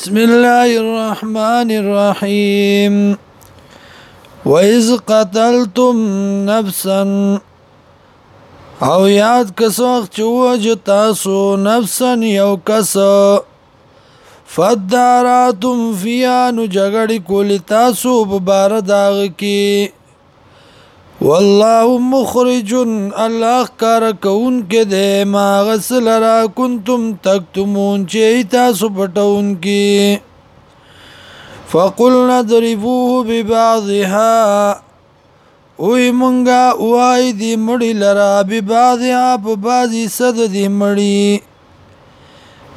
بسم الله الرحمن الرحيم وإذ قتلتم نفسا او یاد کس وخت چې وجه تاسو نفسا یو کس فداراتم فیا نو جګړې کولی تاسو په بار داغ کې والله مخرج الله کار کون کې د ما غسل را کنتم تکتمون چې تاسو پټون کې فقلنا ضربوه ببعضها وی مونږه وای دی مړی لرا ببعضها په بعضی صد دی مړی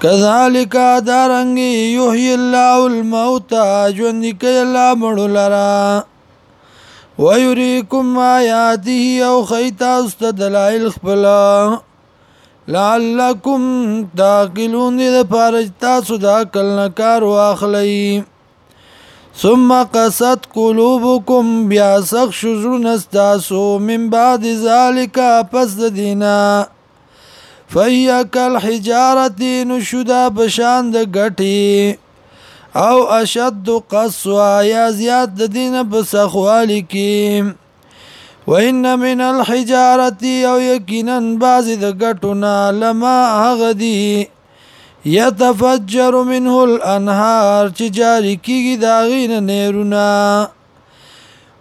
کذالک دارنګ یحیی الله الموت ژوند کې الله مړو لرا ويريكم آياته او خيتا است دلائل خپلا لعلكم تاقلون دې پارچ تاسو دا کل نه کار واخلئ ثم قست قلوبكم بیا سخ شزرون استاسو من بعد ذالک پس دینا فهی کالحجارتی نشدا بشاند گٹی او اشد قسوا یا زیاد د دینه بسخوالی کی وان من الحجاره او یقینا بعض د ګټونه لما هغدی يتفجر منه الانهار چې جاری کیږي دا غین نهرونه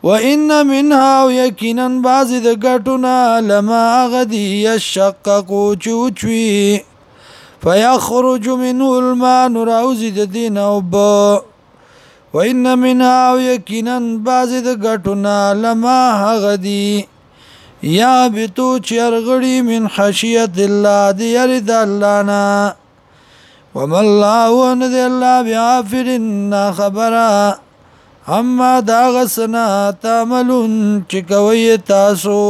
وان منها یقینا بعض د ګټونه لما هغدی يشقق چوچوي فيخرج منه الماء نراوزي د دین او با وان منها یقینا بعض د غټنا لما غدي یا بتو چرغړی من خشیت الله دی يرد الله نا وما الله ان ذي الله بعافرن خبرا اما دا غسنا تعملون چې کوي تاسو